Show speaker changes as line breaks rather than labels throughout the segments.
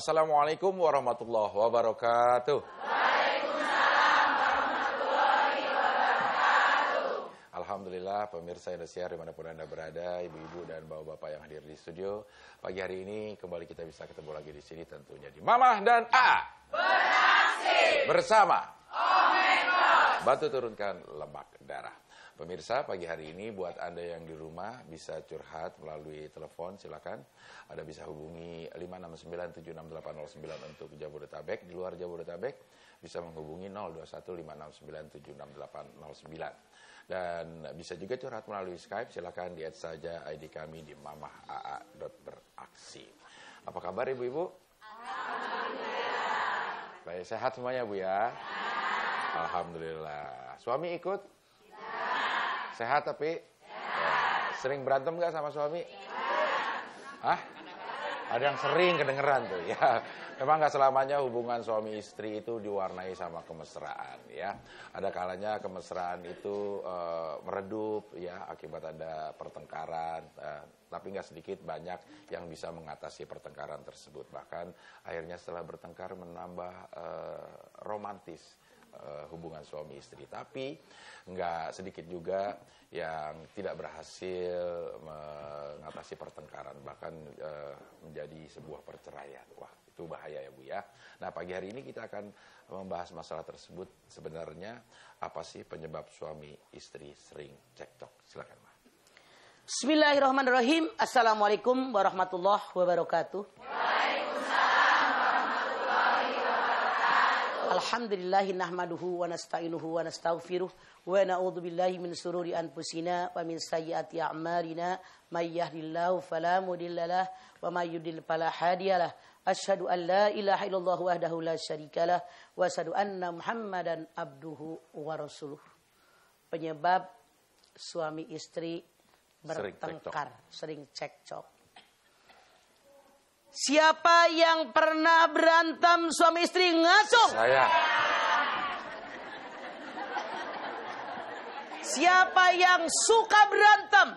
Assalamualaikum warahmatullahi wabarakatuh. Alhamdulillah pemirsa Indosiar di mana pun Anda berada, ibu-ibu dan bapak-bapak yang hadir di studio. Pagi hari ini kembali kita bisa ketemu lagi di sini tentunya di Mamah dan A. Beraksi! Bersama. Omega. Bantu turunkan lemak darah. Pemirsa, pagi hari ini buat Anda yang di rumah bisa curhat melalui telepon, silakan. Anda bisa hubungi 569768809 untuk Jabodetabek. Di luar Jabodetabek bisa menghubungi 021569768809. Dan bisa juga curhat melalui Skype, silakan di saja ID kami di mamahaa.beraksi. Apa kabar Ibu-Ibu? Alhamdulillah. Baik, sehat semuanya Bu ya? Alhamdulillah. Suami ikut? Sehat tapi? Ya. Sering berantem gak sama suami? Hah? Ada yang sering kedengeran tuh ya. Memang nggak selamanya hubungan suami istri itu diwarnai sama kemesraan ya. Ada kalanya kemesraan itu uh, meredup ya akibat ada pertengkaran. Uh, tapi nggak sedikit banyak yang bisa mengatasi pertengkaran tersebut. Bahkan akhirnya setelah bertengkar menambah uh, romantis uh, hubungan suami istri. Tapi nggak sedikit juga yang tidak berhasil mengatasi pertengkaran bahkan uh, menjadi sebuah perceraian. Wah itu bahaya ya Bu ya. Nah pagi hari ini kita akan membahas masalah tersebut sebenarnya apa sih penyebab suami istri sering cekcok. Silakan Ma.
Bismillahirrahmanirrahim. Assalamualaikum warahmatullahi wabarakatuh. Wabarakatuh. Alhamdulillahi nahmaduhu wa nasta'inuhu wa nastaghfiruh wa na'udzu billahi min sururi anfusina wa min sayyiati a'malina may yahdihillahu fala mudhillalah wa may yudlil fala hadiyalah. Asyhadu an la ilaha illallah wahdahu la syarikalah wa asyhadu anna Muhammadan abduhu wa rasuluh. Penyebab suami istri bertengkar, sering cekcok. Siapa yang pernah berantem suami istri ngasuh?
Saya.
Siapa yang suka berantem?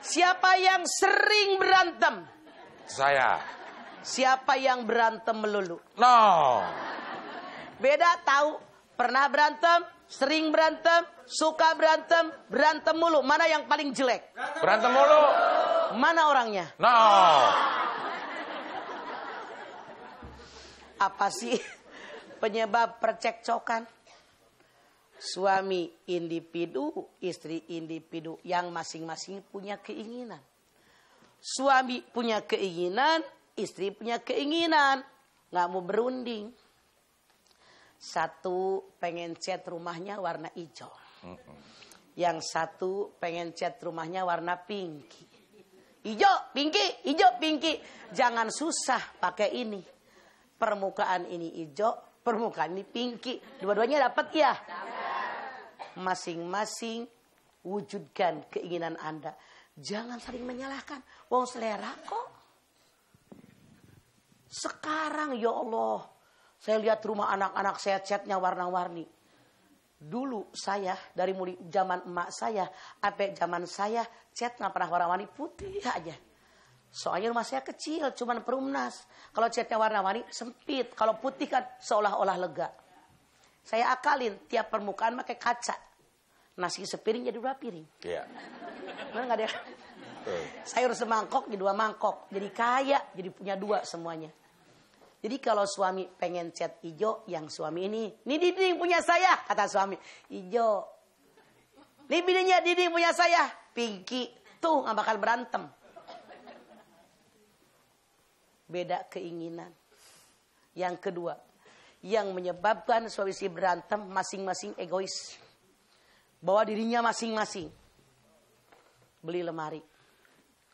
Siapa yang sering berantem?
Saya.
Siapa yang berantem melulu?
No.
Beda tahu. Pernah berantem, sering berantem, suka berantem, berantem mulu. Mana yang paling jelek?
Berantem mulu.
Mana orangnya?
No.
Apa sih penyebab percekcokan? suami individu, istri individu yang masing-masing punya keinginan. Suami punya keinginan, istri punya keinginan, nggak mau berunding. Satu pengen cat rumahnya warna hijau. Yang satu pengen cat rumahnya warna pinky. Hijau, pinky, hijau, pinky. Jangan susah pakai ini. Permukaan ini hijau, permukaan ini pinky. Dua-duanya dapat ya? masing-masing wujudkan keinginan Anda. Jangan saling menyalahkan. Wong selera kok. Sekarang ya Allah. Saya lihat rumah anak-anak saya catnya warna-warni. Dulu saya dari mulai zaman emak saya sampai zaman saya cat nggak pernah warna-warni putih aja. Soalnya rumah saya kecil, cuman perumnas. Kalau catnya warna-warni sempit, kalau putih kan seolah-olah lega. Saya akalin tiap permukaan pakai kaca. Nasi sepiring jadi dua piring.
Iya.
Mana nggak ada? Sayur semangkok jadi dua mangkok. Jadi kaya, jadi punya dua semuanya. Jadi kalau suami pengen cat hijau, yang suami ini, ini dinding punya saya, kata suami. Hijau. Ini bininya dinding punya saya, pinky. Tuh nggak bakal berantem. Beda keinginan. Yang kedua, yang menyebabkan suami istri berantem masing-masing egois. Bawa dirinya masing-masing. Beli lemari.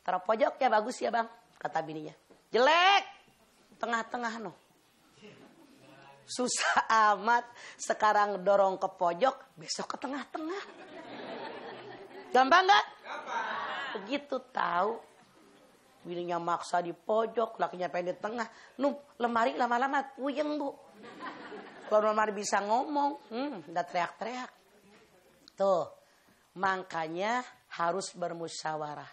Taruh pojok ya bagus ya bang. Kata bininya. Jelek. Tengah-tengah no. Susah amat. Sekarang dorong ke pojok. Besok ke tengah-tengah. Gampang gak? Begitu tahu. Bininya maksa di pojok. Lakinya pengen di tengah. Nu, lemari lama-lama puyeng bu. Kalau lemari bisa ngomong. Hmm, udah teriak-teriak. Tuh, makanya harus bermusyawarah.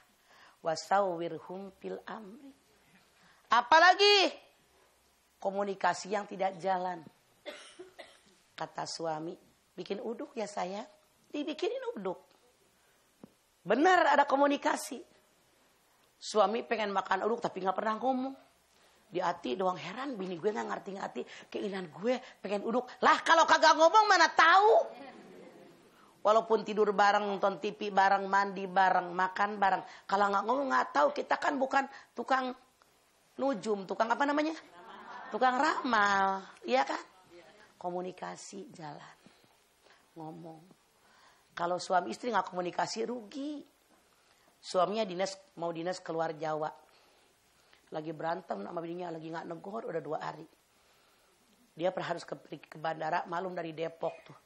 Wasawirhum fil amri. Apalagi komunikasi yang tidak jalan. Kata suami, bikin uduk ya saya. Dibikinin uduk. Benar ada komunikasi. Suami pengen makan uduk tapi nggak pernah ngomong. Di hati doang heran bini gue nggak ngerti-ngerti keinginan gue pengen uduk. Lah kalau kagak ngomong mana tahu. Walaupun tidur bareng, nonton TV bareng, mandi bareng, makan bareng. Kalau nggak ngomong nggak tahu kita kan bukan tukang nujum, tukang apa namanya? Tukang ramal, iya kan? Komunikasi jalan, ngomong. Kalau suami istri nggak komunikasi rugi. Suaminya dinas mau dinas keluar Jawa, lagi berantem sama bininya, lagi nggak negor udah dua hari. Dia harus ke, ke bandara malum dari Depok tuh.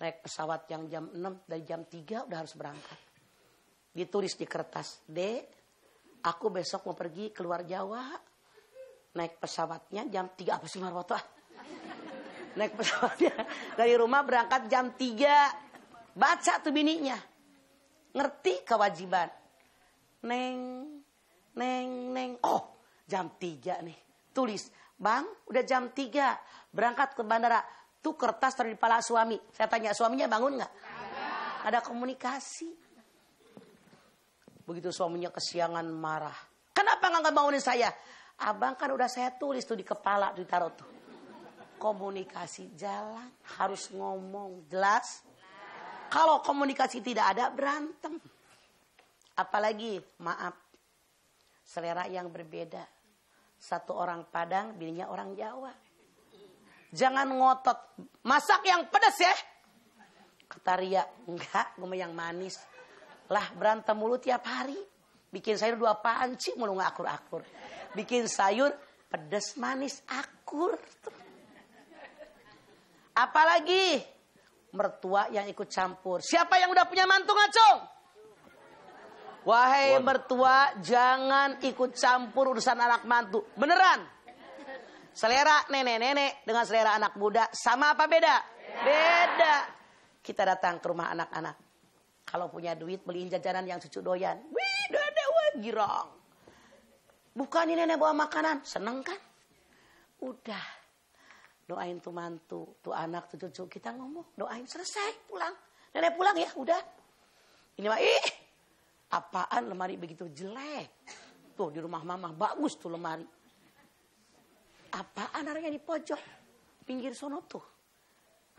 Naik pesawat yang jam 6 dari jam 3 udah harus berangkat. Ditulis di kertas, D, aku besok mau pergi keluar Jawa naik pesawatnya jam 3 apa sih Marwoto? Naik pesawatnya dari rumah berangkat jam 3. Baca tuh bininya. Ngerti kewajiban. Neng, neng, neng. Oh, jam 3 nih. Tulis, Bang, udah jam 3. Berangkat ke bandara. Tuh kertas di kepala suami. Saya tanya, suaminya bangun nggak? Ada komunikasi. Begitu suaminya kesiangan marah. Kenapa nggak bangunin saya? Abang kan udah saya tulis tuh di kepala ditaruh tuh. Komunikasi jalan harus ngomong jelas. Kalau komunikasi tidak ada berantem. Apalagi maaf selera yang berbeda. Satu orang Padang, bininya orang Jawa. Jangan ngotot. Masak yang pedas ya. Kata Ria, enggak, gue yang manis. Lah berantem mulu tiap hari. Bikin sayur dua panci mulu nggak akur-akur bikin sayur pedas manis akur. Apalagi mertua yang ikut campur. Siapa yang udah punya mantu ngacung? Wahai mertua, jangan ikut campur urusan anak mantu. Beneran. Selera nenek-nenek dengan selera anak muda sama apa beda? Beda. Kita datang ke rumah anak-anak. Kalau punya duit beliin jajanan yang cucu doyan. Wih, dada, wah, girang. Bukan ini nenek bawa makanan. Seneng kan? Udah. Doain tuh mantu, tuh anak, tuh cucu. Kita ngomong, doain selesai, pulang. Nenek pulang ya, udah. Ini mah, ih, apaan lemari begitu jelek. Tuh di rumah mama, bagus tuh lemari. Apaan harganya di pojok, pinggir sono tuh.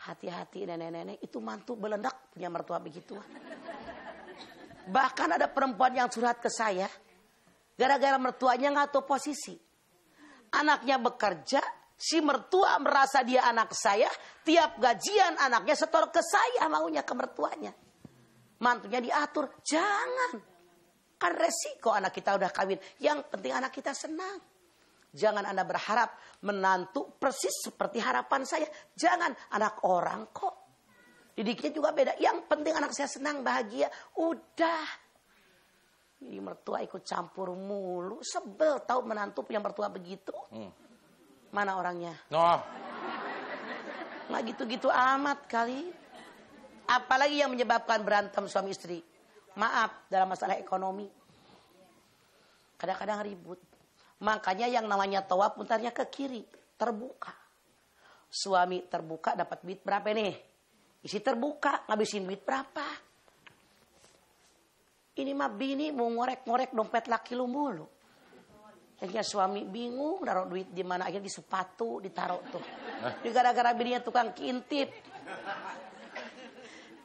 Hati-hati nenek-nenek, itu mantu belendak punya mertua begitu. Bahkan ada perempuan yang curhat ke saya, Gara-gara mertuanya nggak tahu posisi. Anaknya bekerja, si mertua merasa dia anak saya, tiap gajian anaknya setor ke saya maunya ke mertuanya. Mantunya diatur, jangan. Kan resiko anak kita udah kawin. Yang penting anak kita senang. Jangan Anda berharap menantu persis seperti harapan saya. Jangan anak orang kok. Didiknya juga beda. Yang penting anak saya senang, bahagia. Udah. Ini mertua ikut campur mulu. Sebel tahu menantu punya mertua begitu. Hmm. Mana orangnya?
No.
Nggak gitu-gitu amat kali. Apalagi yang menyebabkan berantem suami istri. Maaf dalam masalah ekonomi. Kadang-kadang ribut. Makanya yang namanya tawaf putarnya ke kiri. Terbuka. Suami terbuka dapat duit berapa nih? Isi terbuka ngabisin duit berapa? Ini mah bini mau ngorek-ngorek dompet laki lu mulu. Akhirnya suami bingung naruh duit di mana akhirnya di sepatu ditaruh tuh. Di gara-gara bininya tukang kintip.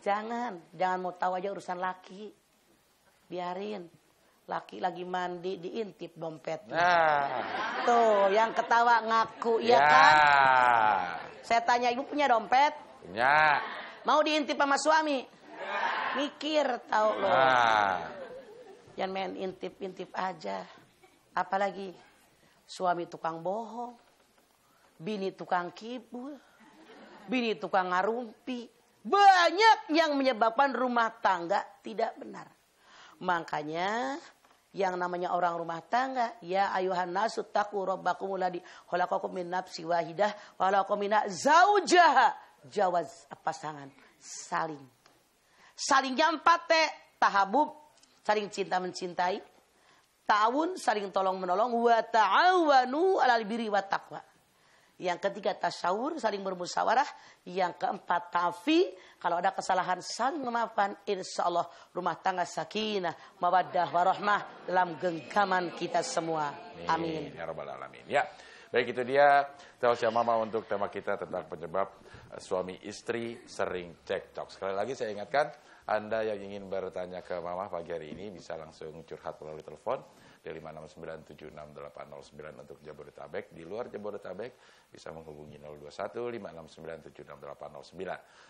Jangan, jangan mau tahu aja urusan laki. Biarin. Laki lagi mandi diintip dompet. Nah. Tuh, yang ketawa ngaku, ya, ya kan? Saya tanya, ibu punya dompet?
Punya.
Mau diintip sama suami? Mikir tahu lo. Ah. Yang main intip-intip aja. Apalagi suami tukang bohong. Bini tukang kibul. Bini tukang ngarumpi. Banyak yang menyebabkan rumah tangga tidak benar. Makanya yang namanya orang rumah tangga ya ayuhan nasu taqu rabbakum alladzi khalaqakum min nafsi wahidah wa khalaqakum min zaujaha jawaz pasangan saling saling teh tahabub, saling cinta mencintai. Ta'awun saling tolong menolong wa ta'awanu alal birri wa taqwa. Yang ketiga tasyawur saling bermusyawarah. Yang keempat tafi kalau ada kesalahan saling memaafkan. Insya Allah rumah tangga sakinah, mawaddah warahmah dalam genggaman kita semua. Amin.
Ya Rabbal Alamin. Ya. Baik itu dia tausiah mama untuk tema kita tentang penyebab suami istri sering cekcok. Sekali lagi saya ingatkan anda yang ingin bertanya ke Mama pagi hari ini bisa langsung curhat melalui telepon di 569768809 untuk Jabodetabek. Di luar Jabodetabek bisa menghubungi 021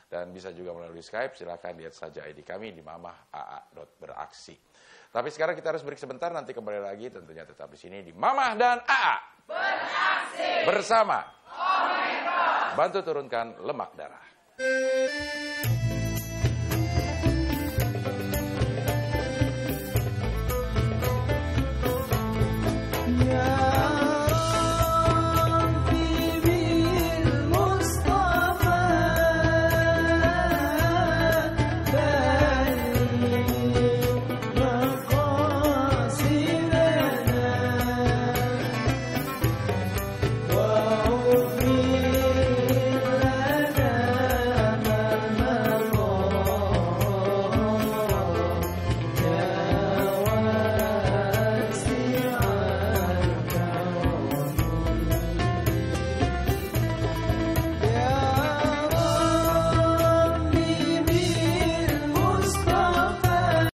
Dan bisa juga melalui Skype, silakan lihat saja ID kami di mamah.aa.beraksi. Tapi sekarang kita harus break sebentar, nanti kembali lagi tentunya tetap di sini di Mamah dan AA. Beraksi! Bersama. Bantu turunkan lemak darah.